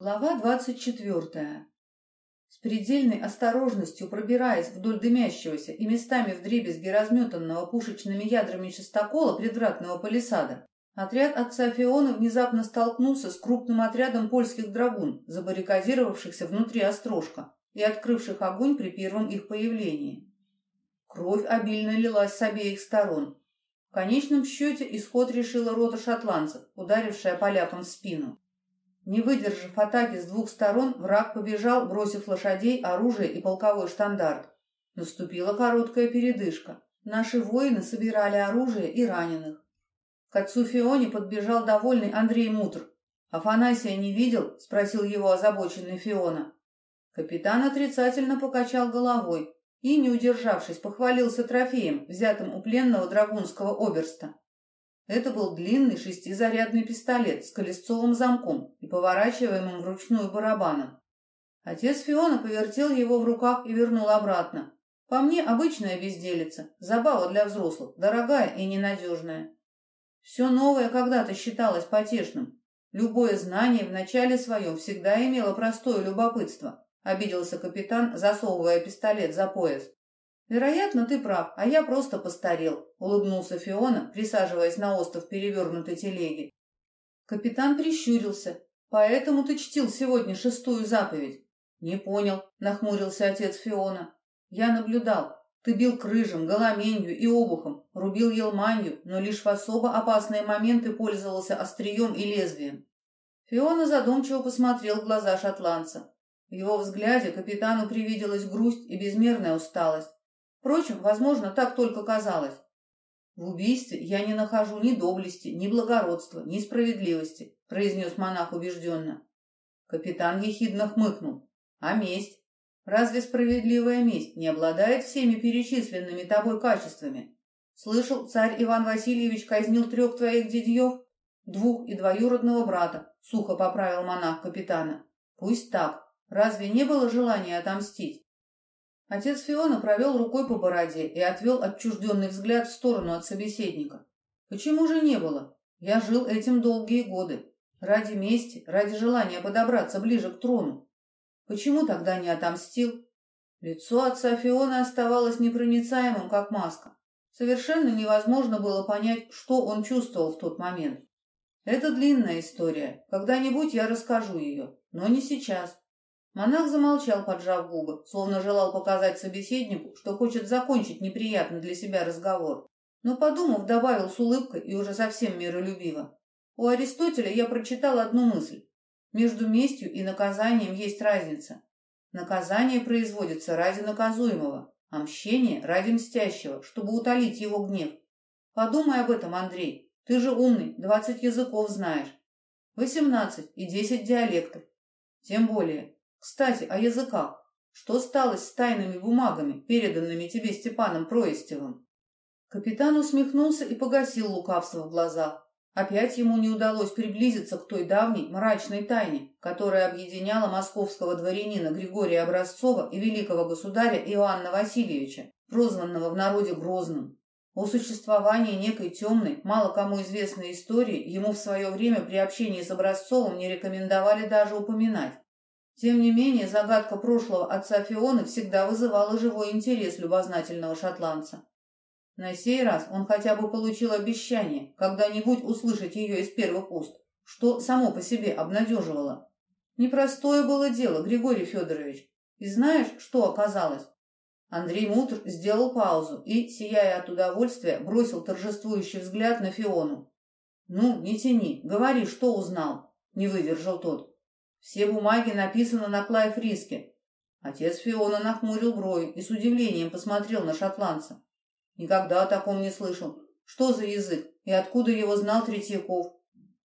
Глава двадцать четвертая. С предельной осторожностью пробираясь вдоль дымящегося и местами вдребезги разметанного пушечными ядрами частокола предвратного палисада, отряд отца Фиона внезапно столкнулся с крупным отрядом польских драгун, забаррикадировавшихся внутри острожка и открывших огонь при первом их появлении. Кровь обильно лилась с обеих сторон. В конечном счете исход решила рота шотландцев, ударившая полякам в спину. Не выдержав атаки с двух сторон, враг побежал, бросив лошадей, оружие и полковой штандарт. Наступила короткая передышка. Наши воины собирали оружие и раненых. К отцу Фионе подбежал довольный Андрей Мутр. «Афанасия не видел?» — спросил его озабоченный Фиона. Капитан отрицательно покачал головой и, не удержавшись, похвалился трофеем, взятым у пленного драгунского оберста. Это был длинный шестизарядный пистолет с колесцовым замком и поворачиваемым вручную барабаном. Отец Фиона повертел его в руках и вернул обратно. По мне, обычная безделица, забава для взрослых, дорогая и ненадежная. Все новое когда-то считалось потешным. Любое знание в начале своем всегда имело простое любопытство, обиделся капитан, засовывая пистолет за пояс. «Вероятно, ты прав, а я просто постарел», — улыбнулся Фиона, присаживаясь на остов перевернутой телеги. Капитан прищурился. «Поэтому ты чтил сегодня шестую заповедь?» «Не понял», — нахмурился отец Фиона. «Я наблюдал. Ты бил крыжем, голоменью и обухом, рубил елманью, но лишь в особо опасные моменты пользовался острием и лезвием». Фиона задумчиво посмотрел в глаза шотландца. В его взгляде капитану привиделась грусть и безмерная усталость. Впрочем, возможно, так только казалось. В убийстве я не нахожу ни доблести, ни благородства, ни справедливости, произнес монах убежденно. Капитан ехидно хмыкнул. А месть? Разве справедливая месть не обладает всеми перечисленными тобой качествами? Слышал, царь Иван Васильевич казнил трех твоих дядьев, двух и двоюродного брата, сухо поправил монах капитана. Пусть так. Разве не было желания отомстить? Отец Фиона провел рукой по бороде и отвел отчужденный взгляд в сторону от собеседника. Почему же не было? Я жил этим долгие годы. Ради мести, ради желания подобраться ближе к трону. Почему тогда не отомстил? Лицо отца Фиона оставалось непроницаемым, как маска. Совершенно невозможно было понять, что он чувствовал в тот момент. Это длинная история. Когда-нибудь я расскажу ее, но не сейчас. Монах замолчал, поджав губы, словно желал показать собеседнику, что хочет закончить неприятный для себя разговор. Но, подумав, добавил с улыбкой и уже совсем миролюбиво. У Аристотеля я прочитал одну мысль. Между местью и наказанием есть разница. Наказание производится ради наказуемого, а мщение ради мстящего, чтобы утолить его гнев. Подумай об этом, Андрей. Ты же умный, двадцать языков знаешь. Восемнадцать и десять диалектов. Тем более, кстати, о языках. Что стало с тайными бумагами, переданными тебе Степаном Проистевым? Капитан усмехнулся и погасил лукавство в глазах. Опять ему не удалось приблизиться к той давней мрачной тайне, которая объединяла московского дворянина Григория Образцова и великого государя Иоанна Васильевича, прозванного в народе Грозным. О существовании некой темной, мало кому известной истории ему в свое время при общении с Образцовым не рекомендовали даже упоминать. Тем не менее, загадка прошлого отца Фионы всегда вызывала живой интерес любознательного шотландца. На сей раз он хотя бы получил обещание когда-нибудь услышать ее из первых уст, что само по себе обнадеживало. Непростое было дело, Григорий Федорович. И знаешь, что оказалось? Андрей Мутр сделал паузу и, сияя от удовольствия, бросил торжествующий взгляд на Фиону. «Ну, не тяни, говори, что узнал?» — не выдержал тот. Все бумаги написаны на Клайфриске. Отец Фиона нахмурил брови и с удивлением посмотрел на шотландца. Никогда о таком не слышал. Что за язык и откуда его знал Третьяков?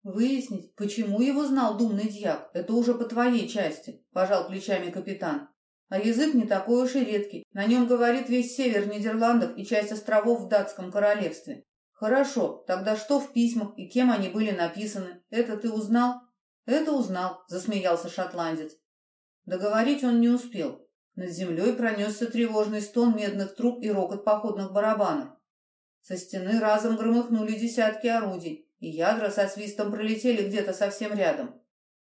Выяснить, почему его знал думный дьяк, это уже по твоей части, пожал плечами капитан. А язык не такой уж и редкий. На нем говорит весь север Нидерландов и часть островов в датском королевстве. Хорошо, тогда что в письмах и кем они были написаны? Это ты узнал? «Это узнал», — засмеялся шотландец. Договорить он не успел. Над землей пронесся тревожный стон медных труб и рокот походных барабанов. Со стены разом громыхнули десятки орудий, и ядра со свистом пролетели где-то совсем рядом.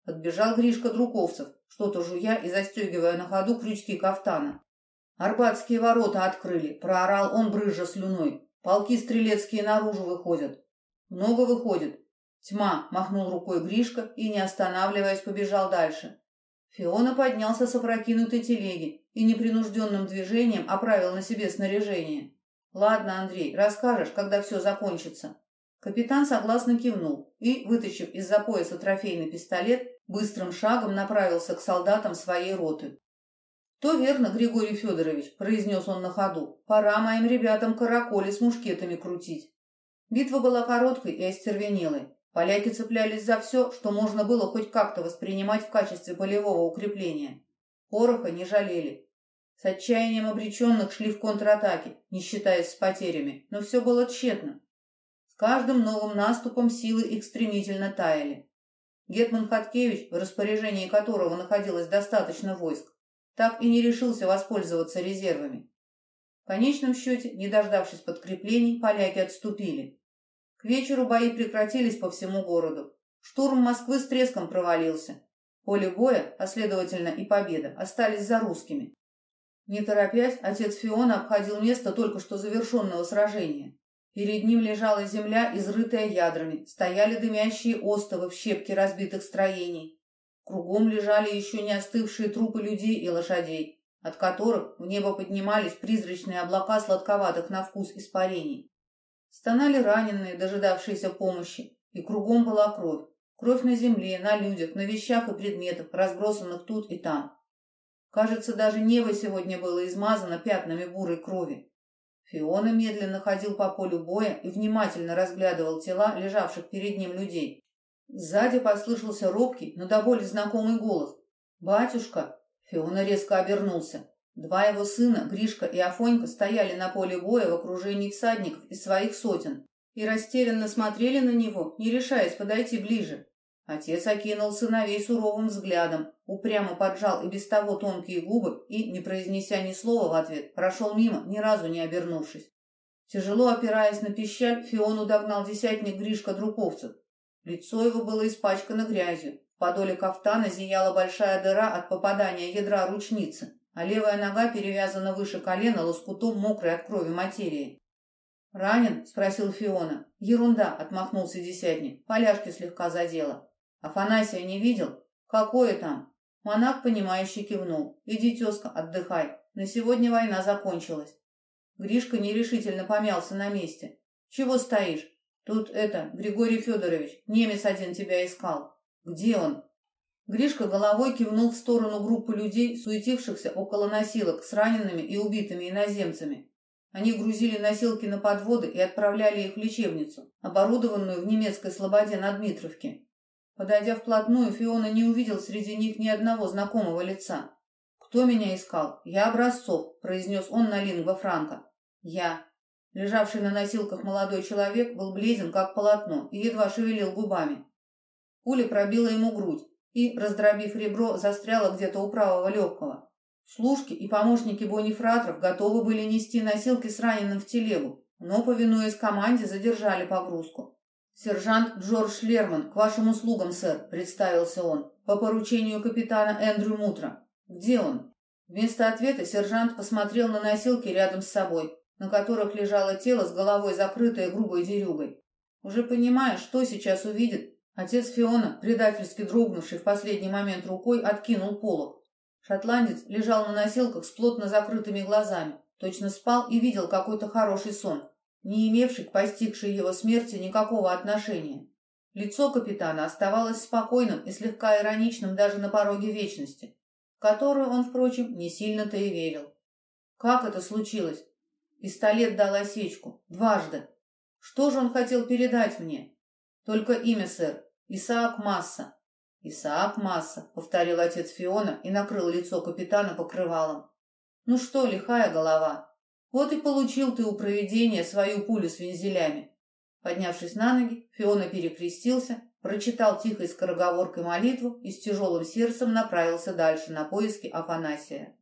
Подбежал Гришка Друковцев, что-то жуя и застегивая на ходу крючки кафтана. Арбатские ворота открыли, проорал он, брызжа слюной. Полки стрелецкие наружу выходят. Много выходит. Тьма, махнул рукой Гришка и, не останавливаясь, побежал дальше. Фиона поднялся с опрокинутой телеги и непринужденным движением оправил на себе снаряжение. «Ладно, Андрей, расскажешь, когда все закончится». Капитан согласно кивнул и, вытащив из-за пояса трофейный пистолет, быстрым шагом направился к солдатам своей роты. «То верно, Григорий Федорович», — произнес он на ходу. «Пора моим ребятам караколи с мушкетами крутить». Битва была короткой и остервенелой. Поляки цеплялись за все, что можно было хоть как-то воспринимать в качестве полевого укрепления. Пороха не жалели. С отчаянием обреченных шли в контратаки, не считаясь с потерями, но все было тщетно. С каждым новым наступом силы их стремительно таяли. Гетман Хаткевич, в распоряжении которого находилось достаточно войск, так и не решился воспользоваться резервами. В конечном счете, не дождавшись подкреплений, поляки отступили. К вечеру бои прекратились по всему городу. Штурм Москвы с треском провалился. Поле боя, а следовательно и победа, остались за русскими. Не торопясь, отец Фиона обходил место только что завершенного сражения. Перед ним лежала земля, изрытая ядрами, стояли дымящие остовы в щепке разбитых строений. Кругом лежали еще не остывшие трупы людей и лошадей, от которых в небо поднимались призрачные облака сладковатых на вкус испарений. Стонали раненые, дожидавшиеся помощи, и кругом была кровь. Кровь на земле, на людях, на вещах и предметах, разбросанных тут и там. Кажется, даже небо сегодня было измазано пятнами бурой крови. Фиона медленно ходил по полю боя и внимательно разглядывал тела лежавших перед ним людей. Сзади послышался робкий, но до боли знакомый голос. «Батюшка!» Фиона резко обернулся. Два его сына, Гришка и Афонька, стояли на поле боя в окружении всадников из своих сотен и растерянно смотрели на него, не решаясь подойти ближе. Отец окинул сыновей суровым взглядом, упрямо поджал и без того тонкие губы и, не произнеся ни слова в ответ, прошел мимо, ни разу не обернувшись. Тяжело опираясь на пищаль, Фиону догнал десятник Гришка Друковцев. Лицо его было испачкано грязью, в подоле кафтана зияла большая дыра от попадания ядра ручницы а левая нога перевязана выше колена лоскутом мокрой от крови материи. «Ранен?» — спросил Фиона. «Ерунда!» — отмахнулся десятник. Поляшки слегка задела. «Афанасия не видел?» «Какое там?» Монах, понимающе кивнул. «Иди, тезка, отдыхай. На сегодня война закончилась». Гришка нерешительно помялся на месте. «Чего стоишь? Тут это, Григорий Федорович, немец один тебя искал. Где он?» Гришка головой кивнул в сторону группы людей, суетившихся около носилок с ранеными и убитыми иноземцами. Они грузили носилки на подводы и отправляли их в лечебницу, оборудованную в немецкой слободе на Дмитровке. Подойдя вплотную, Фиона не увидел среди них ни одного знакомого лица. «Кто меня искал? Я Образцов», — произнес он на лингва франка. «Я». Лежавший на носилках молодой человек был бледен, как полотно, и едва шевелил губами. Пуля пробила ему грудь, и, раздробив ребро, застряла где-то у правого легкого. Служки и помощники бонифраторов готовы были нести носилки с раненым в телегу, но, повинуясь команде, задержали погрузку. «Сержант Джордж Лерман, к вашим услугам, сэр», — представился он, по поручению капитана Эндрю Мутра. «Где он?» Вместо ответа сержант посмотрел на носилки рядом с собой, на которых лежало тело с головой закрытое грубой дерюгой. Уже понимая, что сейчас увидит, Отец Фиона, предательски дрогнувший в последний момент рукой, откинул полог. Шотландец лежал на носилках с плотно закрытыми глазами, точно спал и видел какой-то хороший сон, не имевший к постигшей его смерти никакого отношения. Лицо капитана оставалось спокойным и слегка ироничным даже на пороге вечности, в которую он, впрочем, не сильно-то и верил. Как это случилось? Пистолет дал осечку. Дважды. Что же он хотел передать мне? Только имя, сэр. Исаак Масса. Исаак Масса, повторил отец Фиона и накрыл лицо капитана покрывалом. Ну что, лихая голова. Вот и получил ты у провидения свою пулю с вензелями. Поднявшись на ноги, Фиона перекрестился, прочитал тихой скороговоркой молитву и с тяжелым сердцем направился дальше на поиски Афанасия.